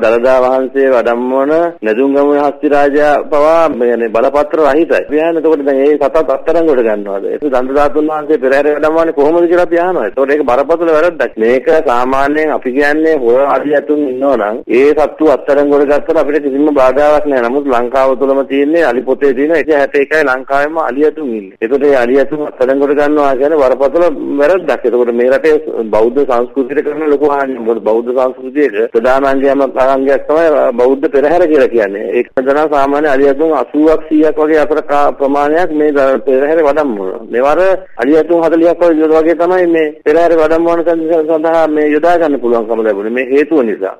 දළදා වහන්සේ වඩම්මවන නැදුම්ගම හස්තිරාජා පවා මේ බලපත්‍ර රහිතයි. කියන්නේ එතකොට දැන් ඒ සතත් අත්තරංගොඩ ගන්නවද? ඒක දන්ත ධාතුන් වහන්සේ පෙරහැර වැඩමවන්නේ කොහොමද කියලා අපි අහනවා. එතකොට ඒක බරපතල වැරද්දක්. මේක සාමාන්‍යයෙන් අපි කියන්නේ හොය අධියතුන් ඉන්නවනම් ඒ සත්තු අත්තරංගොඩ ගත්තට අපිට කිසිම බාධාවක් නැහැ. නමුත් ලංකාව තුළම තියෙන්නේ අලි පොතේ තියෙන 161යි ලංකාවෙම අලියතුන් ඉන්නේ. එතකොට ඒ අලියතුන් අත්තරංගොඩ ගන්නවා කියන්නේ බරපතල වැරද්දක්. එතකොට මේ රටේ බෞද්ධ සංස්කෘතියට කරන ලොකු හානියක්. මොකද බෞද්ධ සංස්කෘතියක ප්‍රධාන අංගයම අංගයක් තමයි බෞද්ධ පෙරහැර කියලා කියන්නේ. ඒක දන්නා සාමාන්‍ය අලියතුන් 80ක් 100ක් වගේ අතර ප්‍රමාණයක් මේ පෙරහැර වඩම්මනවා. මේවර අලියතුන් 40ක් වගේ තමයි මේ පෙරහැර වඩම්මවන සඳහා මේ යොදා ගන්න පුළුවන්කම ලැබුණේ මේ හේතුව නිසා.